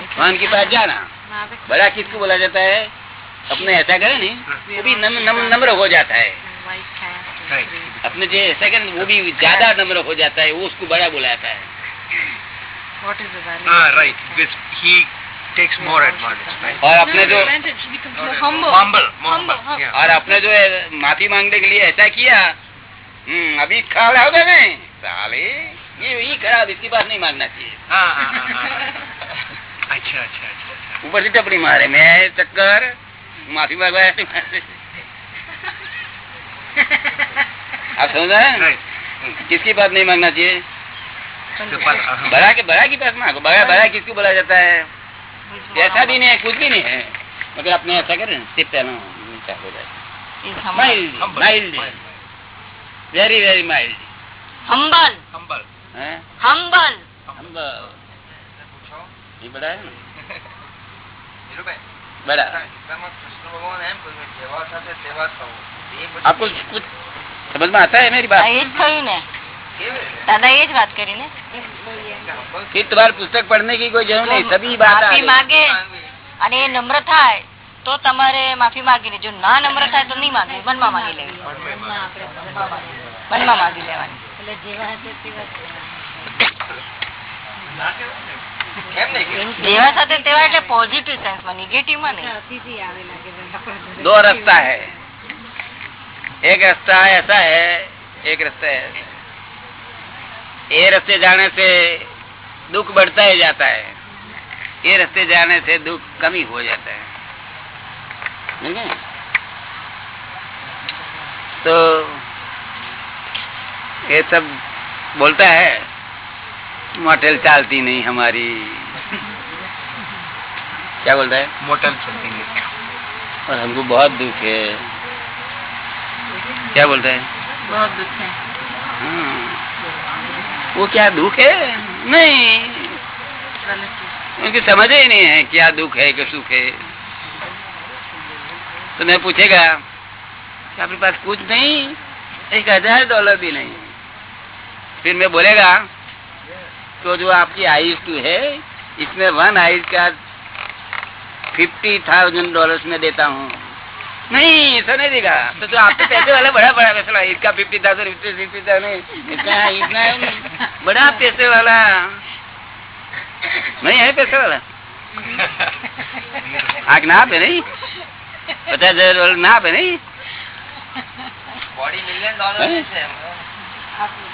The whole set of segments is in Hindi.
भगवान के पास जाना। बड़ा किसको बोला जाता है? अपने ऐसा करे नहीं। वो भी नम, नम, नम्र हो जाता है। अपने जो ऐसा करे वो भी ज़्यादा नम्र हो जाता है वो उसको बड़ा बोला जाता है। What is the value? Ah? और अपने जो. और अपने जो माफ़ी मांगने के लिए ऐसा किया हम्म अभी खड़ा हो गए नहीं साले ये यही खराब इसकी बात नहीं मांगना चाहिए। Ah, ah. अच्छा अच्छा अच्छा अच्छा। ऊपर से टपड़ी मारे मैं चक्कर। माफ़ी। आप समझ रहे हैं. किसकी बात नहीं मांगना चाहिए? अहम- बड़ा के बड़ा की पास मांगो बड़ा बड़ा किसको बोला जाता है? ऐसा भी नहीं है कुछ भी नहीं है। मगर अपने ऐसा करें सिर्फ़ हो जाए। Mild mild. Very very mild Humble. Humble. Humble. हम ये बड़ा है ना बड़ा आपको कुछ समझ में आता है मेरी આ बात એ જ થયું ને દાદા એ જ વાત કરી ને कि तुम्हारे पुस्तक पढ़ने की कोई जरूरत नहीं सभी बात आ માફી गई। માગે અને એ નમ્ર થાય તો તમારે માફી માગી લે જો ના નમ્ર થાય તો નહીં માગવી મનમાં માગી લેવી મનમાં માગી લેવાની જેવા સાથે તેવા એટલે પોઝિટિવ સેન્સમાં નેગેટિવ માં નહીં दो रास्ता है एक रास्ता ऐसा है एक रास्ता है ये रास्ते जाने से दुख बढ़ता ही जाता है ये रास्ते जाने से दुख कमी हो जाता है ठीक है? तो ये सब बोलता है मोटेल चालती नहीं हमारी। क्या बोलता है? मोटर चलती नहीं। और हमको बहुत दुख है। क्या बोलता है? बहुत दुख है। हाँ। वो क्या दुख है? नहीं। उनकी समझ ही नहीं है क्या दुख है क्या सुख है। तो मैं पूछेगा कि आपके पास कुछ नहीं? एक हज़ार डॉलर भी नहीं। फिर मैं बोलेगा तो जो आपकी आइस टू है इसमें वन आइस का फिफ्टी थाउज़ेंड डॉलर्स में देता हूँ। नहीं ऐसा नहीं देगा। तो, तो आपके पैसे वाला बड़ा बड़ा फैसला इसका fifty thousand fifty fifty thousand इतना इतना बड़ा पैसे वाला। नहीं है पैसे वाला। आग ना पे नहीं। पचास हज़ार डॉलर ना पे नहीं। समझे?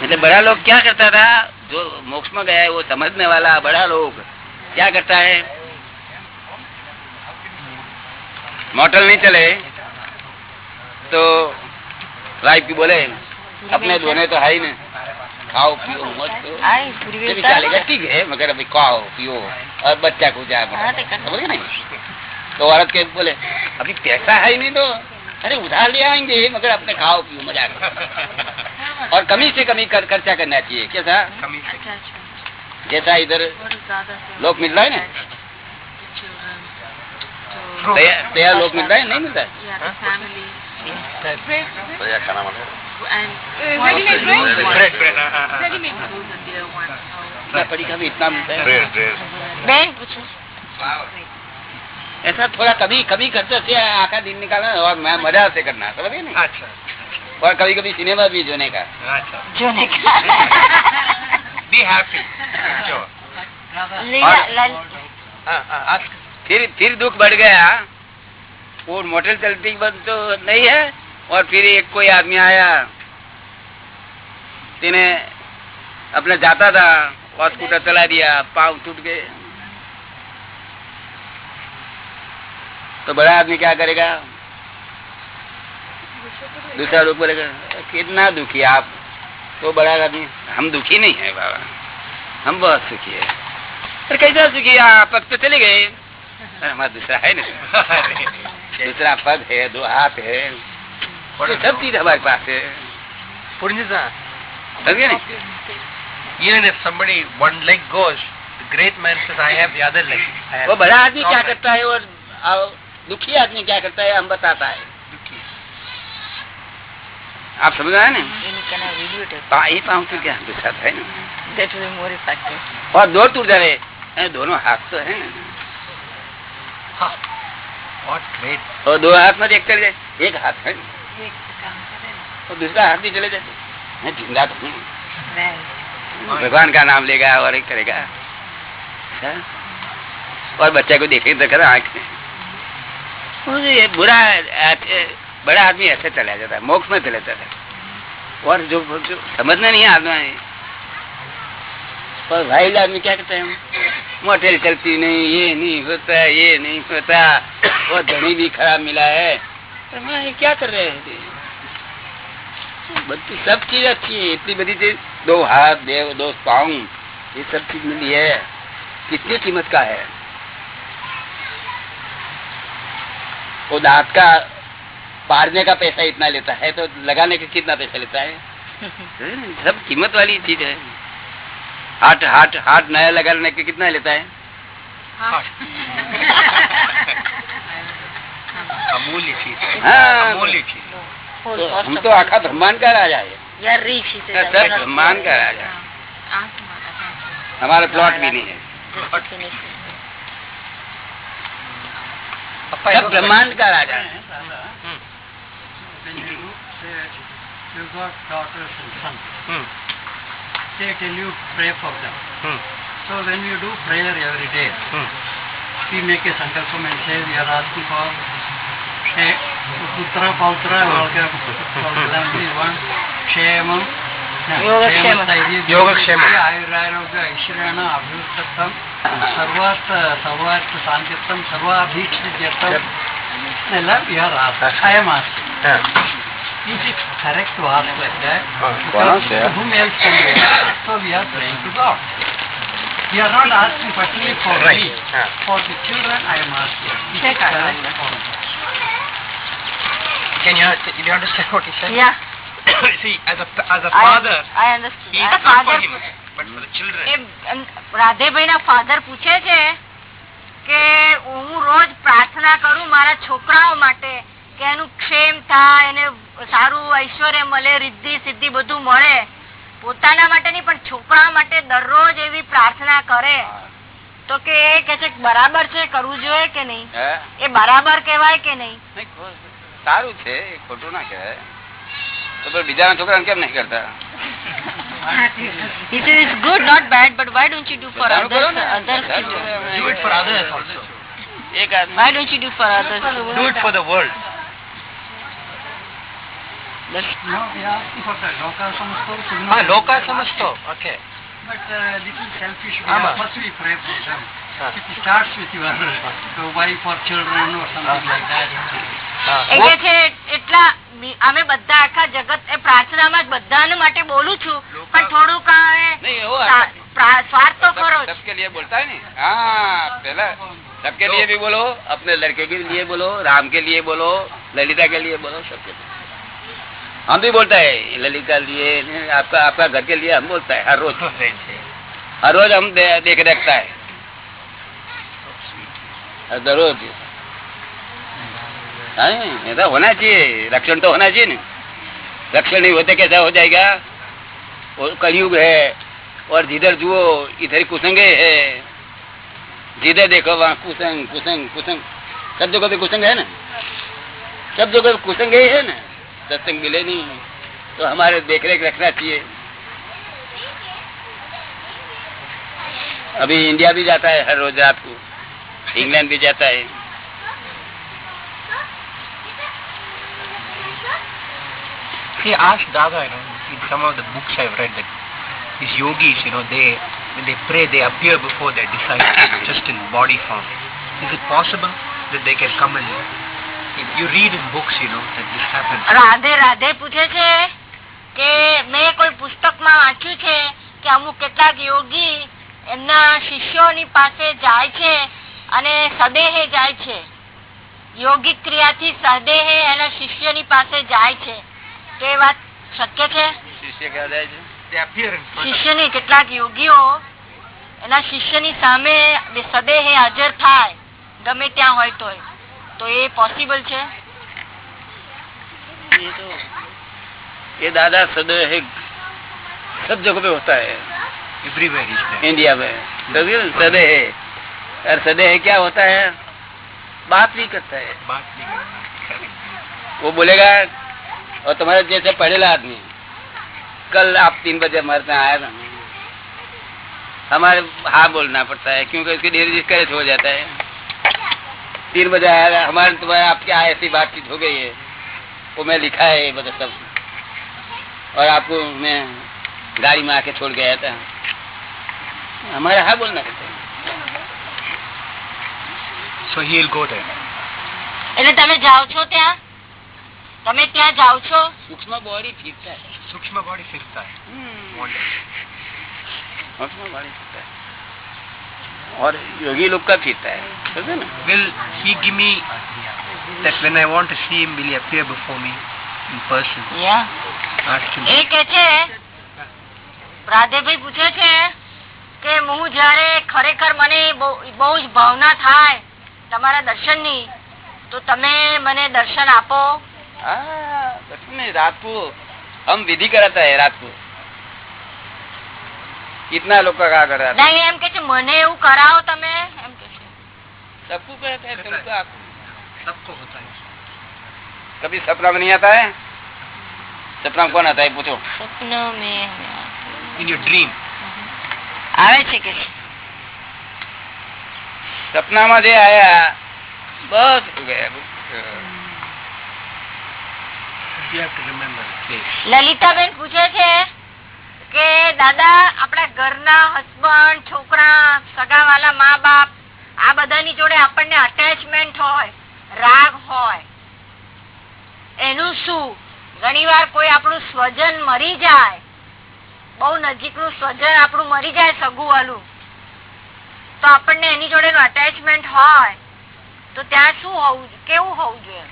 मतलब बड़ा लोग क्या करता था जो मोक्ष में गया है वो समझने वाला बड़ा लोग क्या करता है मोटल नहीं चले तो वाइफ की बोले अपने धोने तो है ही नहीं खाओ पियो मत करो હા એ પૂરી ये भी વ્યવસ્થા चलेगा ठीक है मगर अभी खाओ पियो और बच्चा को जा हाँ, तो कर- समझ गए नहीं तो औरत के बोले अभी पैसा है ही नहीं तो अरे उधार ले आएँगे मगर अपने खाओ पियो मज़ा करो और कमी से कमी कर खर्चा करना चाहिए? कैसा कमी जैसा इधर लोग मिल रहा है? ना तैयार तैयार लोग मिल रहा है? नहीं मिल रहा है? पड़ी का भी इतना मिलता है? ऐसा थोड़ा कभी कभी खर्चा से आखा दिन निकालना और मैं मज़ा से करना समझिए ना अच्छा और कभी कभी सिनेमा भी जोने का। अच्छा। फिर फिर दुख बढ़ गया। वो मोटर चलती बंद तो नहीं है। और फिर एक कोई आदमी आया। तिने अपना जाता था और स्कूटर चला दिया पाँव टूट गए। तो बड़ा आदमी क्या करेगा? दूसरा लोग बोलेगा कितना दुखी आप? तो बड़ा आदमी। हम दुखी नहीं है बाबा। हम बहुत सुखी है। अरे कैसा सुखी? है? आप पग तो चले गए। हमारा दूसरा है ना दूसरा पग है दो हाथ है। ये सब चीज़ हमारे पास है। Purnjita, नहीं? even if somebody one leg goes. The great man says I have the other leg. वो बड़ा आदमी क्या करता है और दुखी आदमी क्या करता है हम बताता है। आप समझ रहे ना? ये पाँव तो क्या है ना? Effective. और दो टूट जाए ए, दोनों हाथ तो है What और दो हाथ में एक चले जाए एक हाथ है। और दूसरा हाथ भी चले जाते मैं ज़िंदा तो हूँ। भगवान का नाम लेगा और एक करेगा। अच्छा? और बच्चे को देखे तो करा आँख। में बुरा बड़ा आदमी ऐसे चला जाता है मोक्ष में चले जाता है। और जो, जो समझना नहीं आदमी। और वाइल्ड आदमी क्या कहते हैं? मोटेल चलती नहीं ये नहीं होता ये नहीं होता वो धनी भी खराब मिला है। पर क्या कर रहे हैं? बच्ची सब चीज़ अच्छी है इतनी बड़ी चीज़ दो हाथ दे दो पाँव ये सब चीज़ मिली है। कितनी कीमत का है? वो दांत का पाड़ने का पैसा इतना लेता है तो लगाने का कितना पैसा लेता है? हम्म, सब कीमत वाली चीज़ है। हाथ हाथ हाथ नया लगाने के कितना लेता है? अमूल्य चीज़ है। हाँ। अमूल्य चीज़। तो हम तो आखा ब्रह्मांड का राजा है। says. सब ब्रह्मांड का राजा। हमारा प्लॉट भी नहीं है। सब don't ब्रह्मांड का राजा है When you do, say, you got daughters and sons, Hmm. they tell you pray for them. Hmm. So when you do prayer every day, Hmm. we make a sankalpam and say we are asking for She- putra, pautra, valga, valga, one, kshamam, Yogakshamam. Yogakshamam. ಆಯುರಾರೋಗ್ಯ ಐಶ್ವರ್ಯಣ ಅಭಿವೃದ್ಧಂ ಸರ್ವಾರ್ಥ ಸರ್ವಾರ್ಥ ಶಾಂತಿತ್ವಂ ಸರ್ವಾಭೀಕ್ಷಿತ್ಯರ್ಥಂ ಎಲ್ಲ we are ask I am ask Yeah. Is it correct to ask like that? Oh, Because yeah. whom else can we ask? So we are praying to God. We are not asking particularly for Right. me. Yeah. For the children I am asking. Is it Check correct out. or not? Can you, did you understand what he said? Yeah. See, as a, as a father, I understood. he આ is not for him, but for the children. Radhebhai ના ફાધર પૂછે છે કે હું રોજ પ્રાર્થના કરું મારા છોકરાઓ માટે કે એનું ક્ષેમ થાય એને સારું ઐશ્વર્ય મળે રિદ્ધિ સિદ્ધિ બધું મળે. પોતાના માટે નહીં પણ છોકરા માટે દરરોજ એવી પ્રાર્થના કરે. તો કે એ કે છે કે બરાબર છે કરવું જોઈએ કે નહીં? એ બરાબર કહેવાય કે નહીં? નહીં, સારું છે ખોટું ના કહેવાય. તો પણ બીજાના છોકરાને કેમ નહીં કરતા He says it's good, not bad, but why don't you do for બધાનું કરો others? ને. Others to do. Do it for others also. એક આદમી Why don't you do for others? Do it for the world. No, we are asking for the loka samastho Ah, loka samasto. Okay. But uh, little selfish. We Ama. are, first we pray for them. Ah. It starts with your uh, wife or children or something like that. Ah, એ કે છે એટલા બી- અમે બધા આખા જગત એ પ્રાર્થનામાં જ બધાને માટે બોલું છું પણ થોડુંક આ એ नहीं वो પ્રા- પ્રા- સ્વાર્થ તો ખરો सब, જ सबके लिए बोलता है नहीं हाँ पहला सबके लिए भी बोलो अपने लड़के के लिए बोलो राम के लिए बोलो ललिता के लिए बोलो सबके लिए हम भी बोलता है ललिता लिए आपका आपका घर के लिए हम बोलता है हर रोज हर रोज हम दे, देख रखता है ऐसा होना चाहिए रक्षण तो होना चाहिए ना रक्षण नहीं होते कैसा हो जाएगा वो कलयुग है और जिधर जुओ इधर कुसंगे है जिधर देखो वहाँ कुसंग कुसंग कुसंग सब जगह पे कुसंग है ना सब जगह कुसंग ही है ना सत्संग मिले नहीं तो हमारे देख रेख रखना चाहिए अभी इंडिया भी जाता है हर रोज रात को ઇંગ્લેન્ડ બી જતા He asked Dada, you know, in some of the books I've read that these yogis, you know, they when they pray, they appear before their disciples, just in body form. Is it possible that they can come and you read in books, you know, that this happens? Radhe Radhe પૂછે છે કે મેં કોઈ પુસ્તકમાં વાંચ્યું છે કે અમુક કેટલાક યોગી એમના શિષ્યોની પાસે જાય છે અને સદેહે જાય છે યોગિક ક્રિયાથી સદેહે એના શિષ્યની પાસે જાય છે તો એ વાત શક્ય છે शिष्य क्या जाए છે? They appear in front of શિષ્યની કેટલાક યોગીઓ એના શિષ્યની સામે સદેહે હાજર થાય ગમે ત્યાં હોય તોય તો એ પોસિબલ છે ये तो ये दादा सदैव है सब जगह पे होता है Everywhere is there. इंडिया में समझे ना? सदैव है और सदैव है क्या होता है? बात नहीं करता है। बात नहीं Correct. वो बोलेगा और तुम्हारे जैसे पढ़ेला आदमी कल आप तीन बजे हमारे यहाँ आया था। हमारे हाँ बोलना पड़ता है क्योंकि उसकी डेली डिस्करेज हो जाता है। तीन बजे आया हमारे तुम्हारे आपके यहाँ ऐसी बातचीत हो गई है। वो मैं लिखा है ये सब। और आपको मैं गाड़ी में आके छोड़ गया था। हमारे हाँ बोलना पड़ता है। So he'll go there. એટલે તમે જાઓ છો ત્યાં તમે ત્યાં જાઓ છો सूक्ष्म बॉडी फिरता है Sukshma body फिरता है. Wonders. सूक्ष्म बॉडी फिरता है और योगी लोग का फिरता है समझे ना Will he give me that when I want to see him, will he appear before me in person? Ask him. એ કે છે રાધેભાઈ પૂછે છે કે હું જયારે ખરેખર મને બહુ બહુ જ ભાવના થાય તમારા દર્શનની તો તમે મને દર્શન આપો हाँ, दर्शन नहीं, रात को हम विधि कराता है रात को कितना लोग का क्या कर रहा નહીં એમ કે છે મને એવું કરાવો તમે એમ કે છે सबको कहता है तुमको आप- सबको होता है. कभी सपना में नहीं आता है सपना में कौन आता है पूछो સ્વપ્ન મેં In your dream. આવે છે કે to જે આયા, બસ. લલિતાબેન પૂછે છે કે, દાદા, આપણા ઘરના હસબન્ડ છોકરા, સગાવાલા મા બાપ, આ બધાની જોડે આપણને અટેચમેન્ટ હોય, રાગ હોય. એનું શું? ઘણી કોઈ આપણું સ્વજન મરી જાય. બહુ નજીકનું સ્વજન આપણું મરી જાય સગું વાલું તો આપણને એની જોડેનું અટેચમેન્ટ હોય તો ત્યાં શું હોવું કેવું હોવું જોઈએ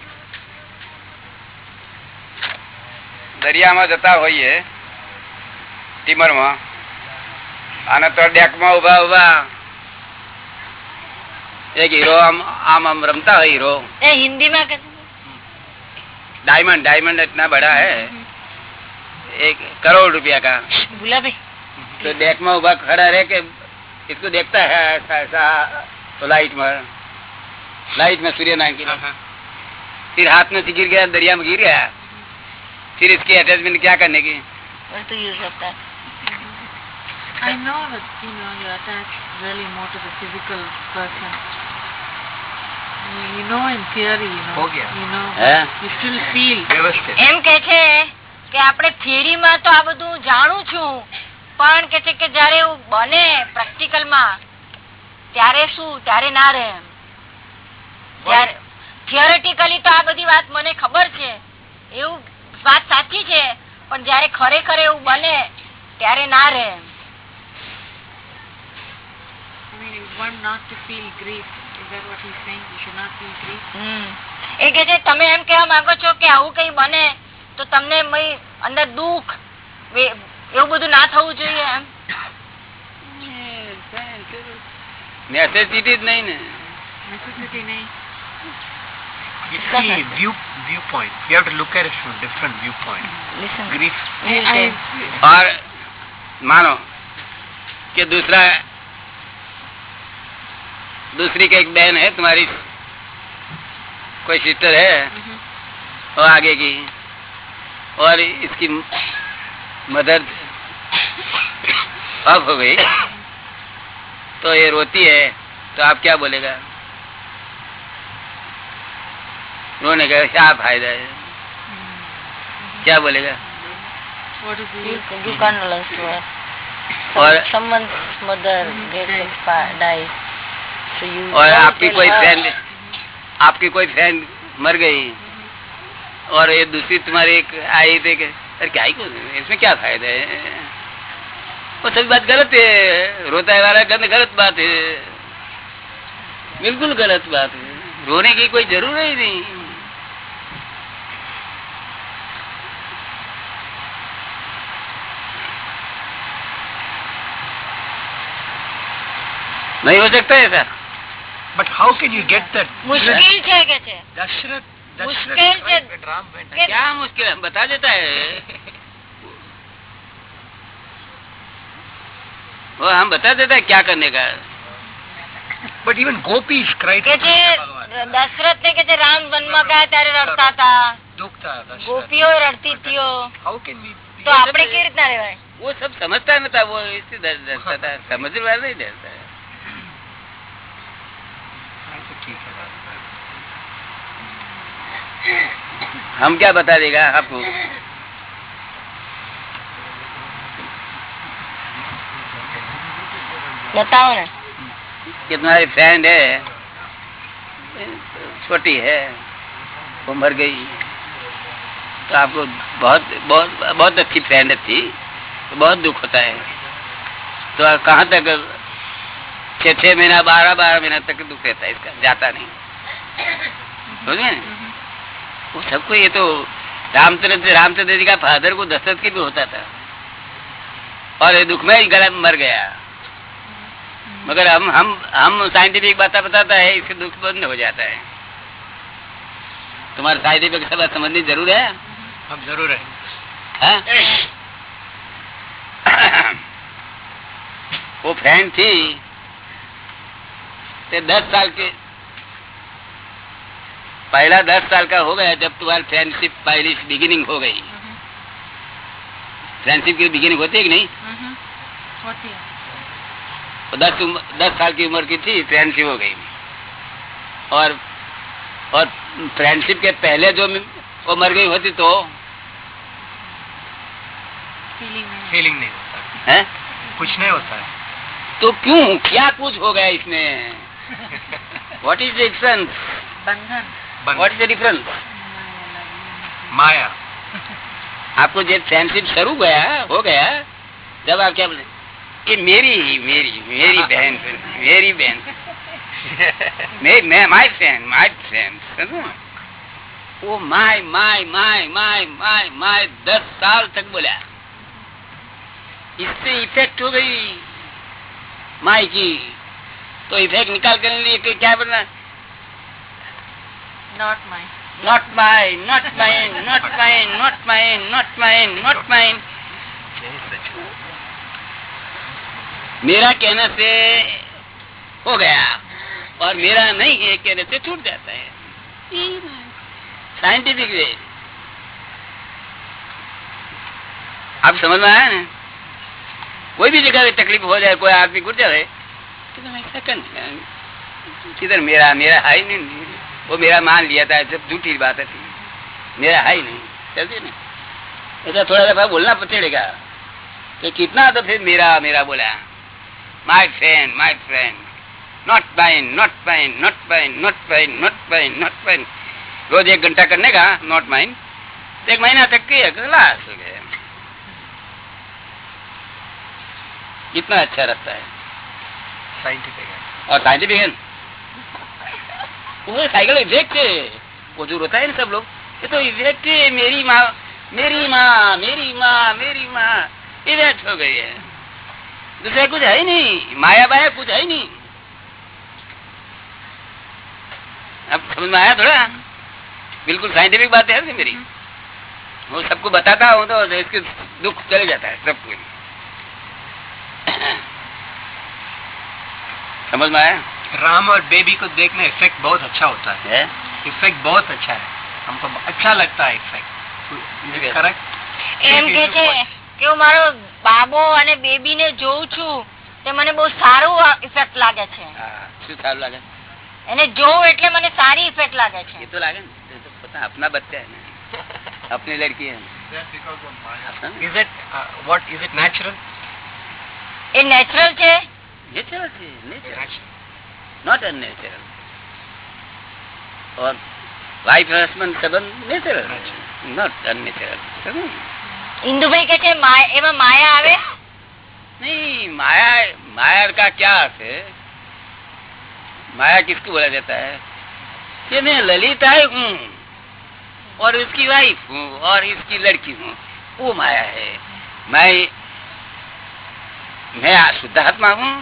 દરિયામાં જતા હોઈએ સ્ટીમરમાં અને તો ડેકમાં ઉભા ઉભા એક હીરો આમ આમ આમ રમતા હોય हीरो એ હિન્દીમાં કે डायमंड डायमंड इतना बड़ा है एक करोड़ रुपया का ભૂલા ભાઈ तो डेक में उभा खड़ा रह के इसको देखता है ऐसा ऐसा तो लाइट में लाइट में सूर्य नारायण की Uh-huh. फिर हाथ में से गिर गया दरिया में गिर गया फिर इसकी अटैचमेंट क्या करने की to use of that. I know that you know you're attached really more to the physical person. You, you know in theory, you know, हो गया. you know, है you still feel. વ્યવસ્થિત એમ કે છે કે આપણે થિયરીમાં તો આ બધું જાણું છું પણ કે છે કે જયારે એવું બને પ્રેક્ટિકલમાં ત્યારે શું ત્યારે ના રહે એમ. ત્યારે થિયોરેટિકલી તો આ બધી વાત મને ખબર છે. એવું વાત સાચી છે પણ જયારે ખરેખર એવું બને ત્યારે ના રહે. એ કે છે તમે એમ કેવા માંગો છો કે આવું કઈ બને તો તમને મય અંદર દુઃખ વે- એવું બધું ના થવું જોઈએ એમ नेसेसिटी नहीं ने Necessity nahi. You see, view viewpoint. You have to look at it from different viewpoint. Listen. Grief. I, I, और मानो कि दूसरा दूसरी का एक बहन है तुम्हारी कोई सिस्टर है और आगे की और इसकी मदर अब हो गई। तो ये रोती है तो आप क्या बोलेगा? रोने का क्या फ़ायदा है? क्या बोलेगा. और और आपकी कोई. फ्रेंड आपकी कोई फ्रेंड मर गई। और ये दूसरी तुम्हारी एक आई थी कि अरे क्या ही इसमें क्या फ़ायदा है? वो सभी बात गलत है रोता है वाला कहते गलत बात है बिल्कुल गलत बात है रोने की कोई जरूरत ही नहीं नहीं हो सकता है ऐसा But how can you get that? મુશ્કેલ છે કે છે Dashrath, મુશ્કેલ છે Ram went કે क्या मुश्किल है वो हम बता देता है क्या करने का But even gopis cried કે to છે Krishna Bhagavan. દશરથ ને કે છે રામ વનમાં ગયા ત્યારે રડતા હતા Dukta, Dashrath. ગોપીઓ રડતી થયો How can we... તો આપણે કેવી રીતના રહેવાય वो सब समझता नता वो इससे डर- डरता था समझने वाला नहीं डरता है अच्छा, ठीक है बात। हम क्या बता देगा आपको बताओ ना। कि तुम्हारी फ्रेंड है, छोटी है, उम्र गई। तो आपको बहुत बहुत बहुत अच्छी फ्रेंड थी तो बहुत दुख होता है। तो कहाँ तक छह छह महीना बारह बारह महीना तक दुख रहता है इसका, जाता नहीं। समझे? वो सबको ये तो रामचंद्र रामचंद्र जी का फादर को दशरथ की भी होता था। और ये दुख में ही गला मर गया। मगर हम हम हम साइंटिफिक बात बताता है इससे दुख बंद हो जाता है। तुम्हारे साइंटिफिक सब समझनी ज़रूर है? हम ज़रूर है। हैं? वो फ्रेंड थी ते दस साल के पहला दस साल का हो गया जब तुम्हारी फ्रेंडशिप पहली बिगिनिंग हो गई। फ्रेंडशिप की बिगिनिंग होती है कि नहीं. What year? वो दस उम्र, दस साल की उम्र की थी फ्रेंडशिप हो गई। और और फ्रेंडशिप के पहले जो वो मर गई होती तो फीलिंग नहीं होता। है? कुछ नहीं होता है। तो क्यों? क्या कुछ हो गया इसमें? वॉट इज़ द डिफरेंस बंधन। बंद- इज़ द डिफरेंस माया। आपको जब फ्रेंडशिप शुरू गया हो गया। जब आप क्या बोले? कि मेरी मेरी मेरी बहन मेरी बहन। मेरी मैं माय फ्रेंड माय फ्रेंड वो my my my my my my दस साल तक बोला। इससे इफ़ेक्ट हो गई माय की। तो इफ़ेक्ट निकाल कर लिए कि क्या बोलना? Not mine. Not my not mine not mine not mine not mine not mine मेरा कहने से हो गया। और मेरा नहीं है, कहने से छूट जाता है। साइंटिफिक वे आप समझ में आया ना? कोई भी जगह पे तकलीफ़ हो जाए, कोई आदमी गुट जाए तो तुम ऐसा करना किधर मेरा मेरा है ही नहीं। वो मेरा मान लिया था जब झूठी बात है। मेरा है ही नहीं। चलती ना। ऐसा थोड़ा दफ़ा बोलना पड़ेगा तो कितना तो फिर मेरा मेरा बोला। My friend my friend not mine not mine not mine not mine not mine not mine रोज एक घंटा करने का नॉट माइन एक महीना तक किया खलास हो गया। कितना अच्छा रास्ता है। साइंटिफिक और साइंटिफिक है। वो साइकिल इफ़ेक्ट वो जो रोता है ना सब लोग ये तो इफ़ेक्ट मेरी माँ मेरी माँ मेरी माँ मेरी माँ इफ़ेक्ट हो गई है। दूसरा कुछ है ही नहीं माया बाया कुछ है ही नहीं अब समझ में आया थोड़ा बिल्कुल साइंटिफिक बात है ना मेरी वो सबको बताता हूँ तो इसके दुख चले जाता है सबको समझ में आया राम और बेबी को देखने इफेक्ट बहुत अच्छा होता है है इफेक्ट बहुत अच्छा है हमको अच्छा लगता है इफेक्ट Yes. करेक्ट એમ કે છે કે હું મારો બાબો અને બેબી ને જોઉં છું તે મને બહુ સારું ઇફેક્ટ લાગે છે. શું સારું લાગે? એને જોઉં એટલે મને સારી ઇફેક્ટ લાગે છે. એ તો લાગે ને પોતા આપના બચ્ચા આપની લડકી is it what is it natural A natural છે? નેચરલ છે natural not unnatural or wife husband સંબંધ નેચરલ નોટ અનનેચરલ ઇન્દુભાઈ કે છે "મા- એમાં માયા આવે नहीं माया माया का क्या अर्थ है माया किसको बोला जाता है कि मैं ललिता हूँ और इसकी वाइफ हूँ और इसकी लड़की हूँ वो माया है मैं मैं शुद्धात्मा हूँ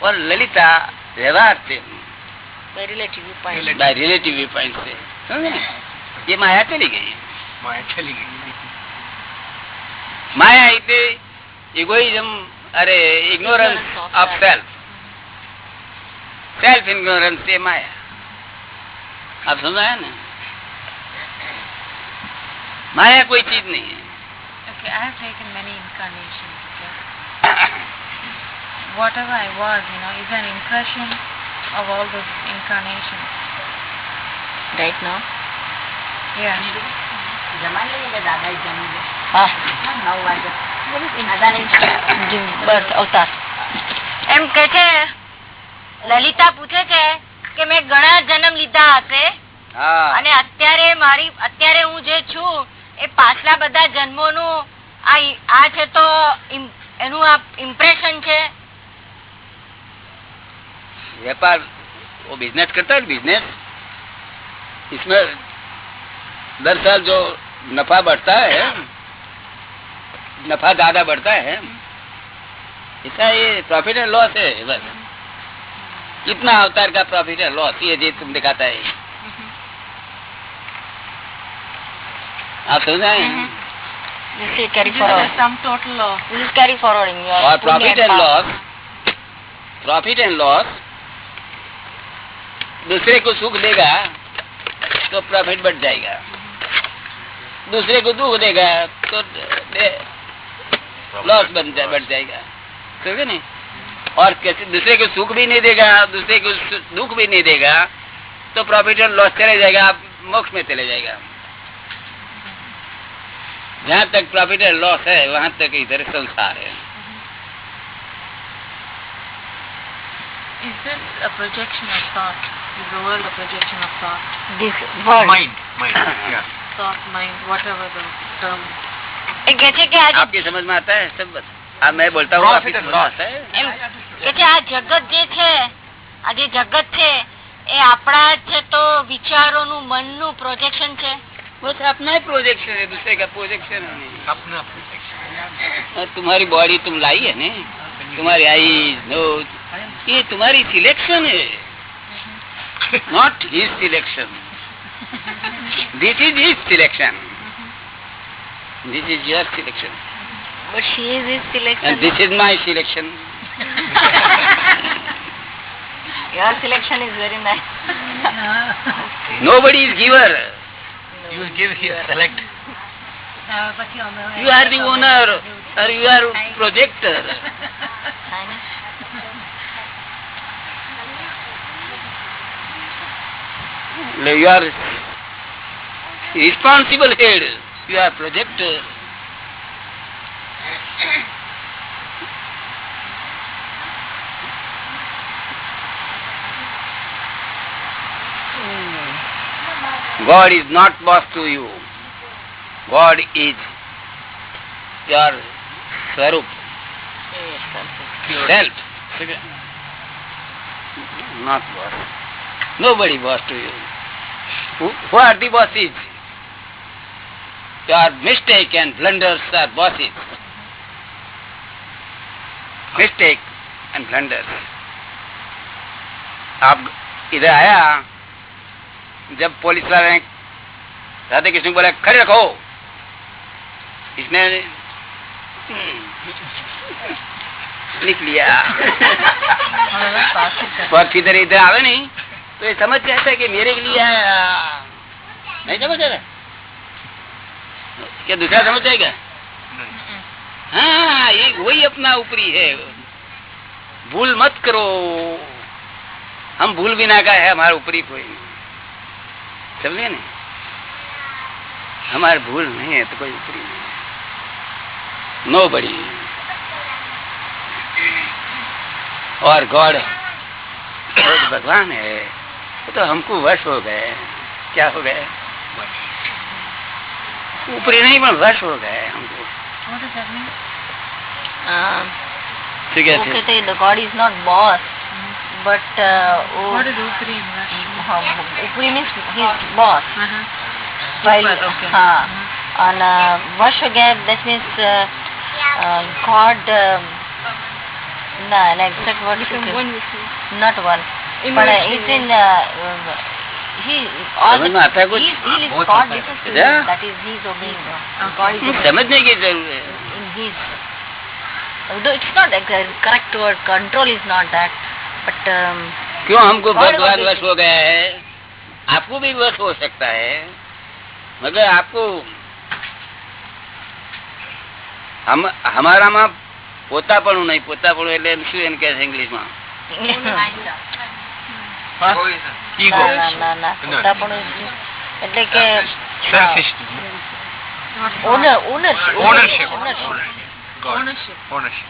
और ललिता व्यवहार से हूँ relative by relative view point से समझे? ये माया चली गई माया चली गई Maya is the egoism or ignorance, ignorance of, of self. Self ignorance से माया आप समझ आया ना माया कोई चीज़ नहीं है okay, I have taken many incarnations, okay? Whatever I was, you know, is an impression of all those incarnations. Right now? Yeah. હા બર્થ અવતાર એમ કે છે લલિતા પૂછે છે કે મેં ઘણા જન્મ લીધા હશે हाँ અને અત્યારે મારી અત્યારે હું જે છું એ પાછલા બધા જન્મોનું આ ઈ- આ છે તો ઇમ- એનું આ ઇમ્પ્રેશન છે व्यापार वो बिजनेस करता है बिजनेस इसमें दर साल जो नफा बढ़ता है नफा ज़्यादा बढ़ता है इसका ये प्रॉफिट एंड लॉस है बस कितना अवतार का प्रॉफिट एंड लॉस ये जी तुम दिखाता है। आप समझ आए हैं? In your और profit and loss profit and loss दूसरे को सुख देगा तो प्रॉफिट बढ़ जाएगा। दूसरे को दुख देगा तो लॉस बन जा, बढ़ जाएगा समझे नहीं और कैसे दूसरे को सुख भी नहीं देगा दूसरे को दुख भी नहीं देगा तो प्रॉफिट एंड लॉस चले जाएगा आप मोक्ष में चले जाएगा जहाँ तक प्रॉफिट एंड लॉस है वहाँ तक इधर संसार है is this a projection of thought? Is the world a projection of thought? This world. Mind, mind, yeah. Thought, mind, whatever the term. એ કે છે કે આજે आपकी समझ में आता है सब बस अब मैं बोलता हूँ आपकी Profit and समझ में loss. आता है એમ કે છે આ જગત જે છે આ જે જગત છે એ આપણા છે તો વિચારોનું મનનું પ્રોજેક્શન છે बस अपना ही प्रोजेक्शन है दूसरे का प्रोजेक्शन है नहीं अपना projection. और तुम्हारी बॉडी तुम लाई है ना तुम्हारी आईज नोज ये तुम्हारी सिलेक्शन है not his selection this is his selection This is your selection. But she is his selection. And this is my selection. your selection is very nice. Nobody is giver. You give, here select. You are the owner or you are projector. you are responsible head. You are projector. God is not boss to you. God is your swarup, self. Not boss. Nobody boss to you. Who, who are the bosses? Your mistake and blunders are bosses. Mistake and blunders. आप इधर आया, जब पुलिस वाले ने राधे बोला, खड़े रखो इसने लिख लिया वक्त इधर आवे नहीं तो ये समझ जाता है कि मेरे के लिए आया नहीं समझ रहा क्या दूसरा समझ जाएगा हाँ ये वही अपना ऊपरी है। भूल मत करो। हम भूल बिना का है हमारा ऊपरी कोई नहीं। समझे नहीं? हमारे भूल नहीं है तो कोई ऊपरी नहीं नो बड़ी। और गॉड। भगवान है तो हमको वश हो गए। क्या हो गए? ઉપરી means his boss Uh-huh. while Super, okay. હા Mhm. and uh, Vashagab that means uh, uh, God um, સમજમાં અત્યારે કોઈ સમજને की ज़रूर है Although it's not a correct word, control is not that, but um, क्यों हमको भगवान वश हो गया है आपको भी वश हो सकता है मगर आपको हम हमाराમાં પોતાપણું નહીં પોતાપણું એટલે શું એને કહે છે ઇંગ્લિશમાં Ego. ના, ના, ના, ના. No. પોતાપણું એટલે કે Selfishness. owner, ownership, Ownership. ownership God. Ownership. Ownership.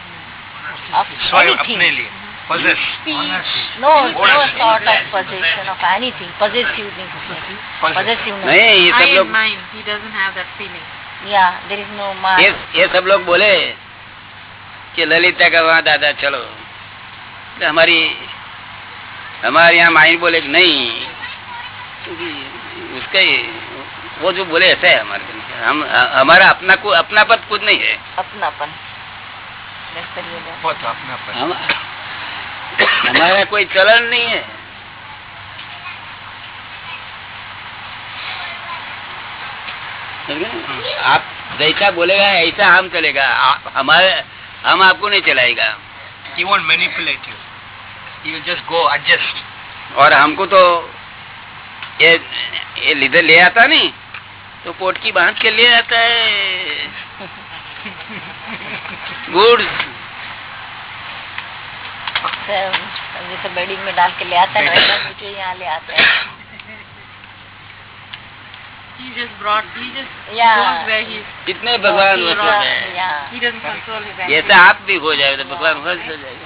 of स्वयं anything. अपने लिए. Possess. No, no Ownership. sort of possession of anything. Possessive thing. Possess. Possessiveness. नहीं ये I सब and लोग mine. He doesn't have that feeling. Yeah, there is no mind. ये ये सब लोग बोले कि ललिता का वहाँ दादा चलो तो हमारी हमारे यहाँ माइंड बोले कि नहीं। क्योंकि उसका ही वो जो बोले ऐसा है हमारे हम हमारा अपना को अपना पद कुछ नहीं है। अपनापन। अपनापन. हम हमारा कोई चलन नहीं है। आप जैसा बोलेगा ऐसा हम चलेगा। हमारे हम आपको नहीं चलाएगा। He won't manipulate और हमको तो ये ये लीडर ले आता नहीं तो पोट की बाँध के ले आता है गुड्स जैसे बेडिंग में डाल के ले आता है मुझे यहाँ ले आता है He just brought. He just Yeah. where भगवान हो. He doesn't control his ये actions. तो आप भी हो जाए तो भगवान हो जाएगा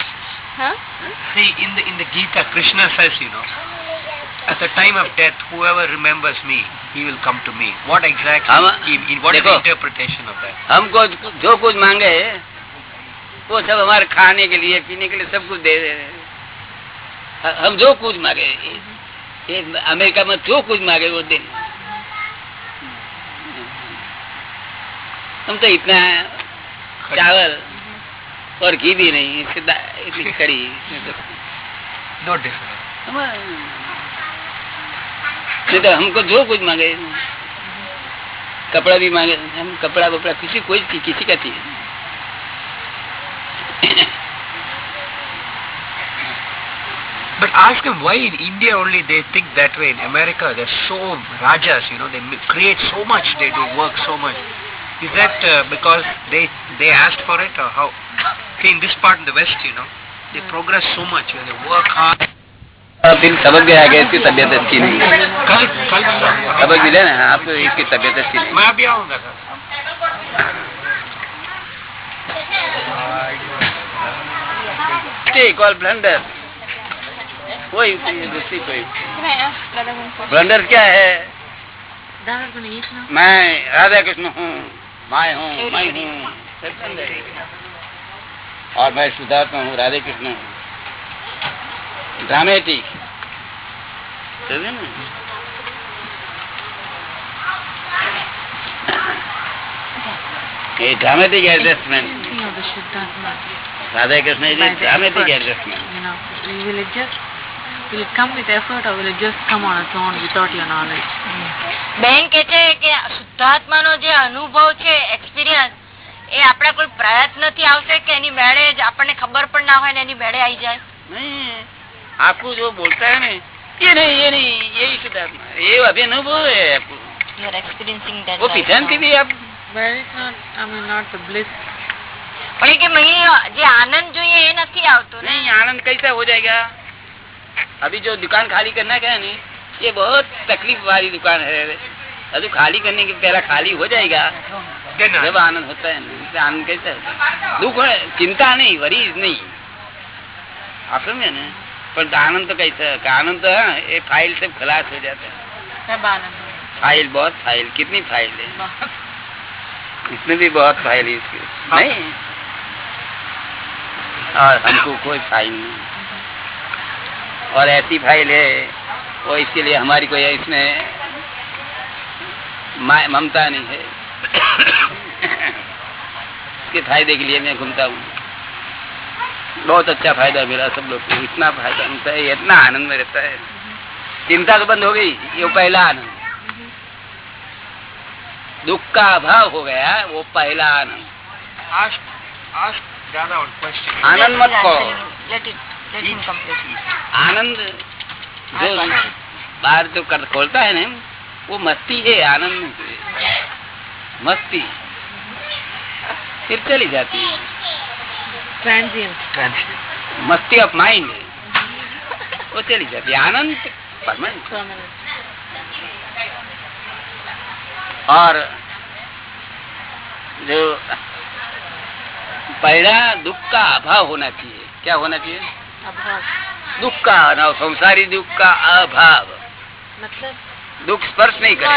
Huh? See, in the in the Gita, Krishna says, you know, at the time of death, whoever remembers me, he will come to me. What exactly? हम- in, in, what is the interpretation of that? हमको जो कुछ मांगे वो सब हमारे खाने के लिए पीने के लिए सब कुछ दे रहे हैं। ह- हम जो कुछ मांगे ये अमेरिका में जो कुछ मांगे वो दे हम तो इतना चावल और घी भी नहीं दा- इतनी कड़ी तो- नहीं तो हमको जो कुछ मांगे कपड़ा भी मांगे हम कपड़ा वपड़ा किसी कोई चीज- किसी का चीज़ But ask them why in India only they think that way. In America, they're so rajas, you know, they create so much, they do work so much. Is that uh, because they they asked for it or how? See, in this part in the West, you know, they hmm. progress so much when they work hard. दिन सबक गया गया इसकी तबीयत अच्छी नहीं। कल कल सबक मिले आप इसकी तबीयत अच्छी मैं अभी आऊँगा ब्लेंडर? कोई दूसरी कोई? ब्लेंडर क्या है? मैं राधा कृष्ण हूँ मैं हूँ। मैं हूँ। और मैं शुद्धात्मा हूँ राधे कृष्ण हूँ ड्रामेटिक समझे ना ये dramatic adjustment Thinking of the Shuddhatma. Radha Krishna by is the dramatic effort, adjustment You know, will it just will it come with effort or will it just come on its own without your knowledge? બેન કે છે કે શુદ્ધાત્માનો જે અનુભવ છે એક્સપિરિયન્સ એ આપણા કોઈ પ્રયત્નથી આવશે કે એની મેળે જ આપણને ખબર પણ ના હોય ને એની મેળે આવી જાય नहीं आपको जो बोलता है ना ये नहीं ये नहीं यही शुद्धात्मा है। ये अभी अनुभव है आपको યુ આર એક્સપિરિયન્સિંગ ધેટ वो पहचान के भी आप But it's not, I mean, not the bliss. પણ એ કે અહીં જે આનંદ જોઈએ એ નથી આવતો ને नहीं आनंद कैसा हो जाएगा अभी जो दुकान खाली करना क्या है नहीं ये बहुत तकलीफ वाली दुकान है अभी खाली करने के पहला खाली हो जाएगा Then जब आनंद होता है ना आनंद कैसा होता है। दुख है चिंता नहीं वरीज नहीं। आप समझे ना पर आनंद तो कैसा? कि आनंद तो है ये फ़ाइल सब खलास हो जाता है। सब आनंद है। फ़ाइल बहुत फ़ाइल कितनी फ़ाइल है? इसमें भी बहुत फ़ाइल है इसकी। नहीं? और हमको कोई फ़ाइल नहीं। और ऐसी फ़ाइल है वो इसके लिए हमारी कोई इसमें ममता नहीं है। इसके फ़ायदे के लिए मैं घूमता हूँ। बहुत अच्छा फ़ायदा मेरा सब लोग को इतना फ़ायदा मिलता है इतना आनंद में रहता है। चिंता तो बंद हो गई ये पहला आनंद। दुख का अभाव हो गया वो पहला आनंद. आनंद मत कहो। Complete. आनंद जो बाहर जो कर खोलता है ना वो मस्ती है आनंद। मस्ती। फिर चली जाती है. मस्ती ऑफ़ माइंड वो चली जाती है। आनंद परमानेंट और जो पहला दुख का अभाव होना चाहिए। क्या होना चाहिए? Abhav. दुख का ना संसारी दुख का अभाव। मतलब? दुख स्पर्श नहीं करे।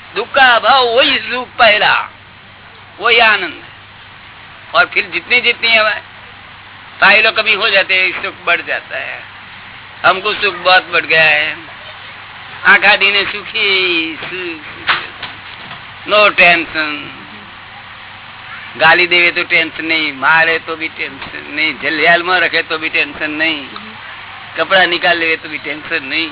दुख अभाव वही सुख पहला, वही आनंद। और फिर जितनी जितनी फाइलों कभी हो जाते हैं, सुख बढ़ जाता है। हमको सुख बहुत बढ़ गया है। आखा दीने सुखी सुख नो टेंशन। गाली देवे तो टेंशन नहीं, मारे तो भी टेंशन नहीं जलियाल में रखे तो भी टेंशन नहीं, कपड़ा निकाल ले तो भी टेंशन नहीं।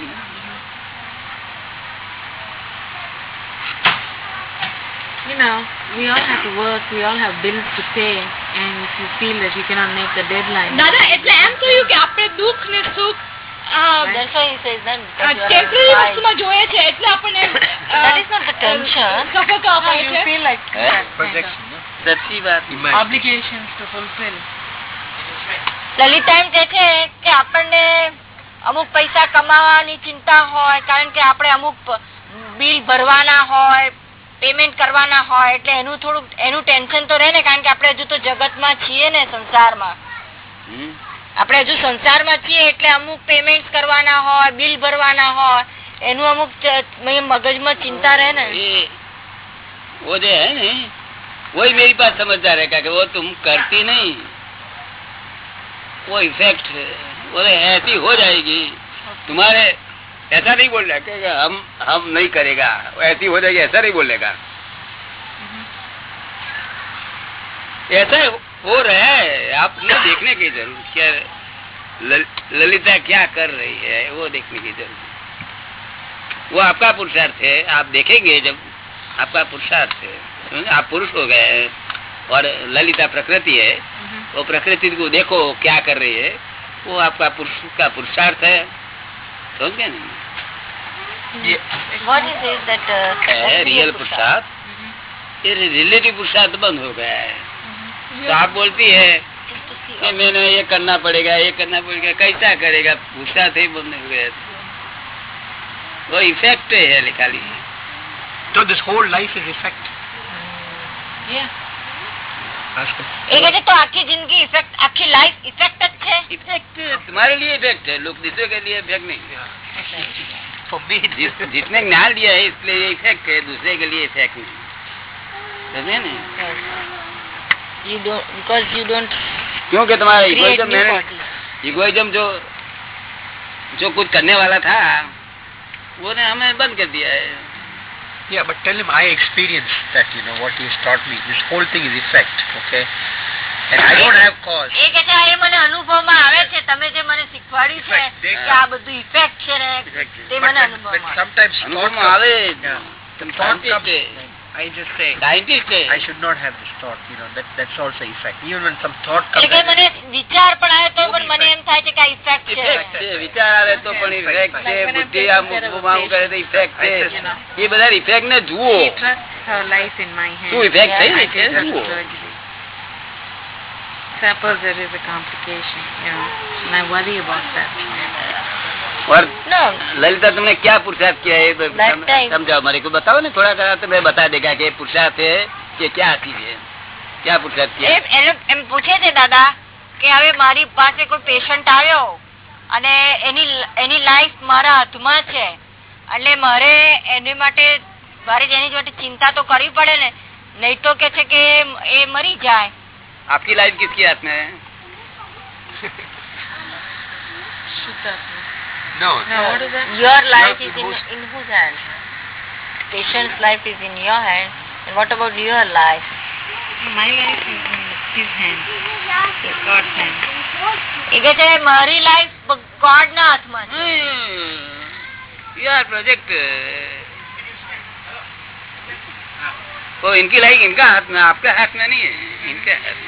you know, we all have to work, we all have bills to pay, and if you feel that you cannot make the deadline. દાદા એટલે એમ કહ્યું કે આપણે દુઃખ ને સુખ ટેમ્પરરી વસ્તુમાં જોઈએ છે એટલે આપણને that is not the tension સફોક અપાય છે you feel like projection સાચી વાત obligations to fulfill લલિતા એમ કે છે કે આપણને અમુક પૈસા કમાવાની ચિંતા હોય કારણ કે આપણે અમુક બિલ ભરવાના હોય પેમેન્ટ કરવાના હોય એટલે એનું થોડું એનું ટેન્શન તો રહે ને કારણ કે આપણે હજુ તો જગતમાં છીએ ને સંસારમાં हम्म? આપણે હજુ સંસારમાં છીએ એટલે અમુક પેમેન્ટ કરવાના હોય બિલ ભરવાના હોય એનું અમુક ચ- મ- મગજમાં चिंता रहे ना ये वो जो है ना वही मेरी बात समझदार है क्या कि वो तुम करती नहीं वो इफेक्ट है वो ऐसी हो जाएगी तुम्हारे ऐसा नहीं बोल रहा कि हम हम नहीं करेगा। ऐसी हो जाएगी ऐसा नहीं बोलेगा ऐसा हो रहा है आपने देखने की ज़रूरत क्या लल, ललिता क्या कर रही है वो देखने की ज़रूरत वो आपका पुरुषार्थ है आप देखेंगे जब आपका पुरुषार्थ है। आप पुरुष हो गए और ललिता प्रकृति है वो प्रकृति को देखो क्या कर रही है। वो आपका पुरुष का पुरुषार्थ है। समझ गए नहीं what is it that uh, real पुरुषार्थ ये रिलेटिव पुरुषार्थ बंद हो गया है तो आप बोलती है कि मैंने ये करना पड़ेगा ये करना पड़ेगा कैसा करेगा पुरुषार्थ ही बंद हो गया वो इफ़ेक्ट है लिखा लीजिए तो this whole life is effect तो आपकी ज़िंदगी इफ़ेक्ट आपकी लाइफ इफ़ेक्ट है इफ़ेक्ट तुम्हारे लिए इफ़ेक्ट है लोग दूसरे के लिए इफ़ेक्ट नहीं. For जिस, जिसने ज्ञान दिया है इसलिए ये इफ़ेक्ट है दूसरे के लिए इफ़ेक्ट नहीं समझे नहीं you don't because you don't क्योंकि तुम्हारा इगोइजम मैंने इगोइजम जो जो कुछ करने वाला था वो ने हमें बंद कर दिया है yeah, but tell him I experienced that, you know, what he has taught me. This whole thing is effect, okay? And I don't have cause. એ કે છે આ એ મને અનુભવમાં આવે છે તમે જે મને શીખવાડ્યું છે Effect, they- કે આ બધું ઇફેક્ટ છે ને તે But, મને when, when અનુભવમાં આવે. sometimes thought અનુભવમાં comes, આવે Yeah. તમે thought શાંતિ comes, છે. I just say સાયન્ટિસ્ટ છે I should not have this thought. You know that that's also effect. Even when some thought એટલે comes, કે in, મને વિચાર પણ આવે તો પણ મને એમ થાય છે કે આ ઇફેક્ટ છે વિચાર આવે તો પણ ઇફેક્ટ છે બુદ્ધિ આમ ઊભું આમ કરે તો ઇફેક્ટ છે એ બધા ઇફેક્ટ ને જુઓ life in my hands. શું ઇફેક્ટ થઈ રહી છે જુઓ. suppose there is a complication, you know, and I worry about that. Lalita તમને ક્યાં પુરુષાર્થ સમજાવો મારે બતાવો ને થોડા ઘણા તમે બતા દેગા કે પુરુષાર્થ કે ક્યાં હતી ક્યાં પુરુષાર્થ એમ પૂછે છે દાદા કે હવે મારી પાસે કોઈ પેશન્ટ આવ્યો અને એની એની લાઈફ મારા હાથમાં છે. એટલે મારે એની માટે મારે જેની માટે ચિંતા તો કરવી પડે ને નહીં તો કે છે કે એ મરી જાય. आपकी लाइफ किसकी हाथ में है no, Now what is that? Your life Your- is in whose- in whose hand patients life is in your hand and what about your life My life is in his hand. It's God's hand. એ કે છે મારી લાઈફ ગોડ ના હાથમાં છે यार प्रोजेक्ट वो इनकी लाइफ इनका हाथ में आपका हाथ में नहीं है इनका हाथ में।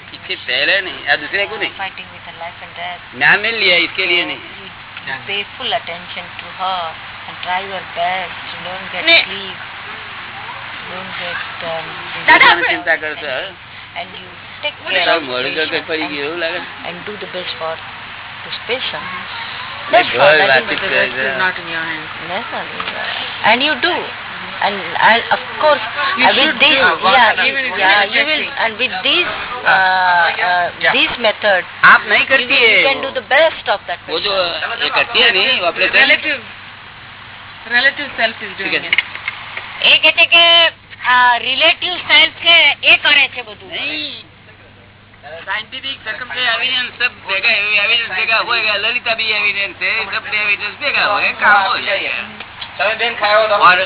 इससे पहले नहीं और दूसरे को नहीं fighting with her life and death. ज्ञान मिल लिया इसके लिए नहीं You pay full attention to her and try your best. You don't get Ne- sleep. Don't get. Um, દાદા તમે આપણે- ચિંતા કરશો હા? and you take What care તારું of the મોડું જો કંઈ પડી patient ગયું એવું લાગે and, and do the best for this patient. મેં That's ઘર all. That is વાતચીત the The કરે rest છે. is not in your hands. Yes, ma'am. And you do. And, and of course, You uh, with should this, do. yeah, Even if yeah, it's you will, rejecting. and with this, uh, uh, Yeah. this method, आप नहीं you, करती will, you है can do the best of that वो जो patient. ये करती है नहीं operation Relative, relative self is ठीक doing है it. એ કે છે કે રિલેટિવ સેલ્ફ છે એ કરે છે બધું नहीं साइंटिफिक सर्कम एविडेंस सब भेगा एविडेंस भेगा होएगा ललिता भी एविडेंस है सब एविडेंस भेगा और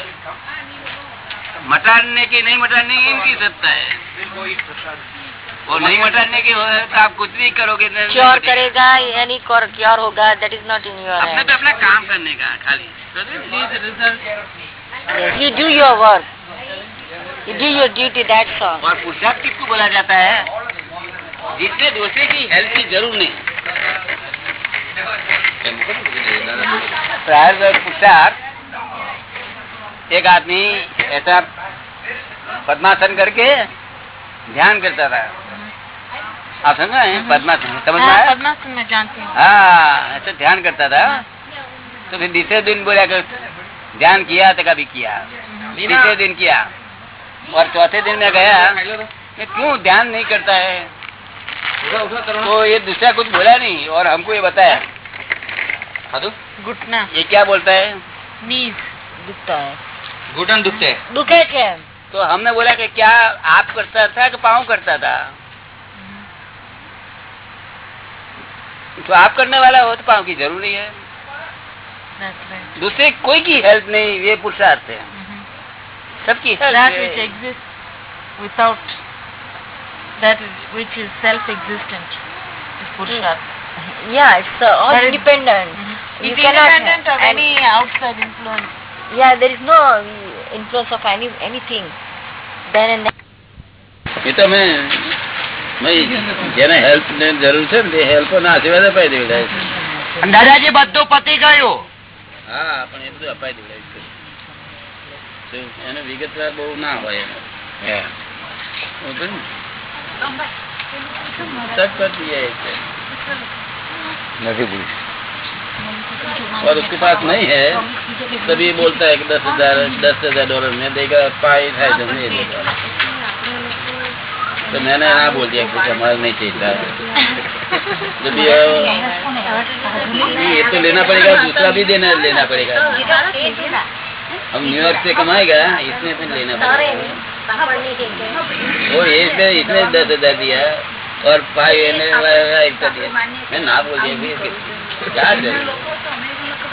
मटाने की नहीं मटाने की इनकी सत्ता है। और नहीं मटाने की हो तो आप कुछ भी करोगे तो क्योर करेगा यानी क्योर होगा that is not in your अपने पे अपना काम करने का खाली। You do your work you do your duty that's all और पुरुषार्थ किसको बोला जाता है? जिसमें दूसरे की हेल्प की ज़रूर नहीं। प्रायर पुरुषार्थ एक आदमी ऐसा पद्मासन करके ध्यान करता था। आप समझ रहे हैं? पद्मासन समझ में आया? पद्मासन मैं जानती हूँ। हाँ ऐसे ध्यान करता था। तो फिर दूसरे दिन बोला कर ध्यान किया तो कभी किया। तीसरे दिन किया। और चौथे दिन में गया। मैं क्यों ध्यान नहीं करता है? तो ये दूसरा कुछ बोला नहीं और हमको ये बताया। घुटना ये क्या बोलता है? knees दुखता है। घुटन दुखते है दुखे છે तो हमने बोला कि क्या आप करता था कि पाँव करता था तो आप करने वाला हो तो पाँव की ज़रूरी है right दूसरे कोई की हेल्प नहीं ये पुरुषार्थ है सबकी हेल्प है without that is, which is self-existent is purusharth yeah it's uh, all That is- independent it's You cannot independent of any outside influence yeah there is no uh, influence of any anything. Then and then. એ તો મેં મેં જેને હેલ્પ ને જરૂર છે ને તે હેલ્પ ના આશીર્વાદ અપાઈ દેવડાય છે. દાદાજી બધું પતી ગયું. હા પણ એ બધું અપાઈ દેવડાય છે. એને વિગતવાર બહુ ના હોય એને. નથી ને? और उसके पास नहीं है। तभी बोलता है कि दस हज़ार दस हज़ार डॉलर में देगा ढाई हज़ार नहीं देगा। तो मैंने ना बोल दिया कुछ हमारा नहीं चाहिए जब ये ये तो लेना पड़ेगा, दूसरा भी देना, लेना पड़ेगा। हम न्यूयॉर्क से कमाएगा, इसमें भी लेना पड़ेगा। और इसने इसने दस हज़ार दिया, और फाइव वाइफ का दिया। मैं ना बोल दिया फिर क्या करूं?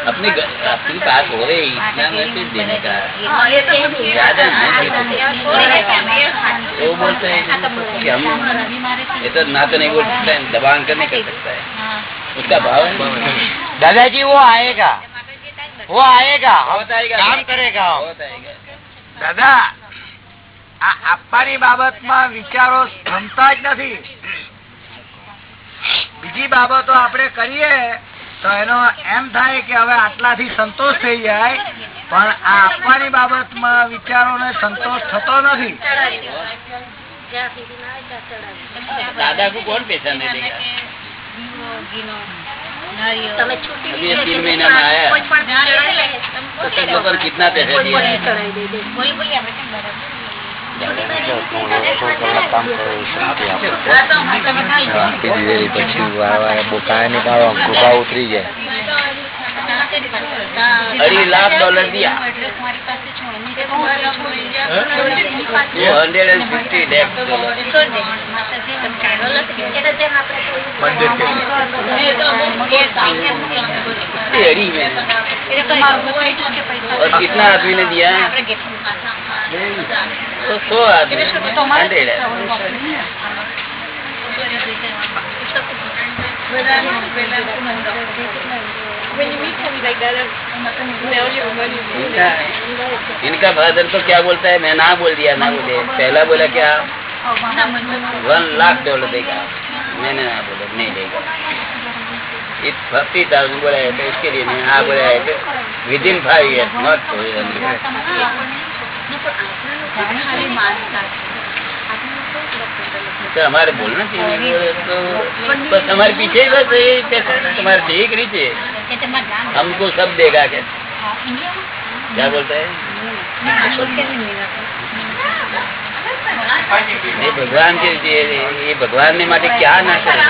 अपनी ग- अपनी बात हो रही इतना में फिर देने का ज्यादा नहीं वो बोलते हैं कि हम ये तो ना तो नहीं बोल सकता है दबान कर नहीं कर सकता है उसका भाव है दादाजी वो आएगा वो आएगा बहुत आएगा काम करेगा बहुत आएगा દાદા આ આપવાની બાબતમાં વિચારો ગમતા જ નથી બીજી બાબતો આપણે કરીએ તો એનો એમ થાય કે હવે આટલાથી સંતોષ થઈ જાય પણ આ આપવાની બાબતમાં વિચારોને સંતોષ થતો નથી. દાદા કો કોણ પૈસા નહીં કિતના પૈસા ये तीन महीना में आया तो सब लोगों ने कितना पैसा दिया है ઉતરી જાય अढ़ी लाख डॉलर दिया two hundred and fifty lakh dollar अड़ी में और कितना आदमी ने दिया इनका फादर तो क्या बोलता है मैं ना बोल दिया ना बोले पहला बोला क्या वन लाख डॉलर देगा मैंने ना बोला नहीं देगा फिफ्टी थाउज़ेंड बोला है तो इसके लिए नहीं हाँ बोला है तो within five years not तो हमारे बोले तो हमारे पीछे बस ये तुम्हारे कि नहीं चाहिए हमको सब देगा क्या क्या बोलता है भगवान के लिए ये भगवान ने माटे क्या ना करे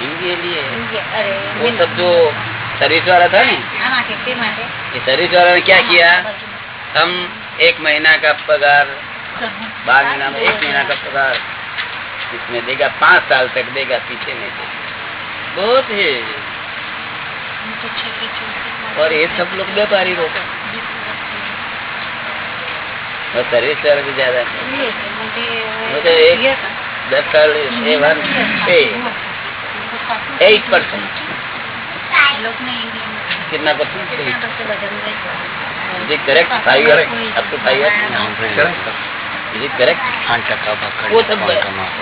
इनके लिए वो सब जो सर्विस वाला था ना ये सर्विस वाला ने क्या किया हम एक महीना का पगार बारह महीना में एक महीना का पगार, इसमें देगा, पाँच साल तक देगा, पीछे नहीं देगा। बहुत है। और ये सब लोग व्यापारी लोग। सर्विस वाला भी ज़्यादा तो एक दस साल ए वन पे एट परसेंट। कितना percent? Five year up to five year is it correct वो सब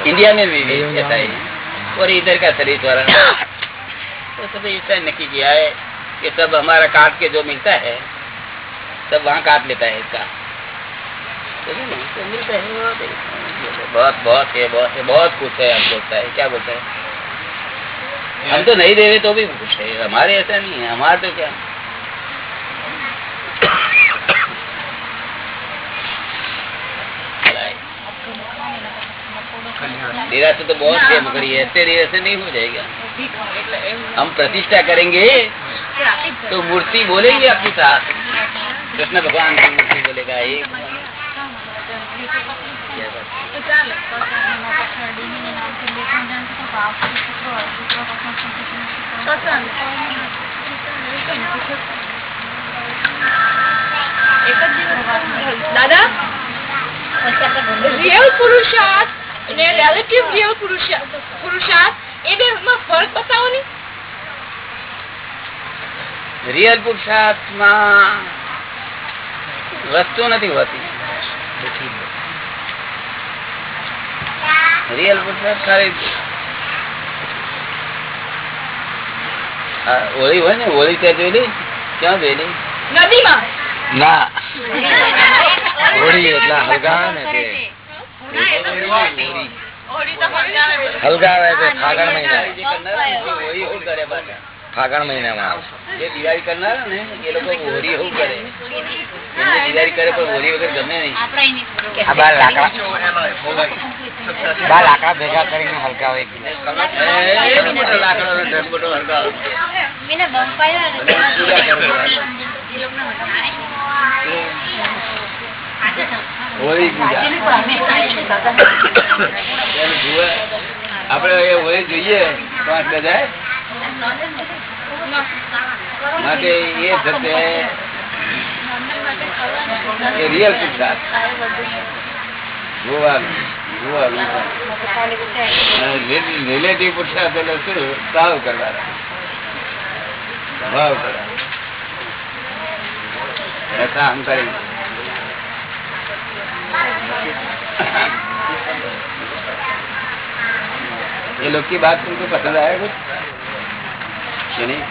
इंडिया में भी ऐसा है और इधर का सर्विस वाला तो सब ऐसा नक्की किया है कि सब हमारा काट के जो मिलता है सब वहाँ काट लेता है इसका। तो तो मिलता है बहुत बहुत है बहुत है बहुत खुश है हम बोलता है। क्या बोलता है? हम तो नहीं दे रहे तो भी खुश है। हमारे ऐसा नहीं है। हमारे तो क्या? निराशा तो बहुत है मगर ये ऐसे निराशा नहीं हो जाएगा हम प्रतिष्ठा करेंगे तो मूर्ति बोलेगी आपके साथ कृष्ण भगवान की मूर्ति बोलेगा ये क्या बात? દાદા રિયલ પુરુષાર્થ અને રિલેટિવ રિયલ પુરુષાર્થ એ બે માં ફરક બતાવો ને રિયલ પુરુષાર્થમાં વસ્તુ નથી હોતી. રિયલ પુરુષાર્થ ખાલી હોળી હોય ને હોળી ત્યાં જોયેલી ક્યાં જોયેલી નદીમાં. ના. હોળી એટલા હલગાવે ને હલગાવે છે ફાગણ મહિના ફાગણ મહિનામાં જે દિવાળી કરનાર ને એ લોકો હોળી એવું કરે. દિવાળી કરે પણ હોળી વગર ગમે નહીં. આ બાર લાકડા. બાર લાકડા ભેગા કરીને મોટો લાકડો હોળી પૂજા આપડે હોળી જોઈએ પાંચ બજાય માટે એ થશે એ રિયલ પુરસાદ શું સાવ કરવાના ભાવ કરવા અહંકારી ये लोग की बात तुमको पसंद आया कुछ? नहीं?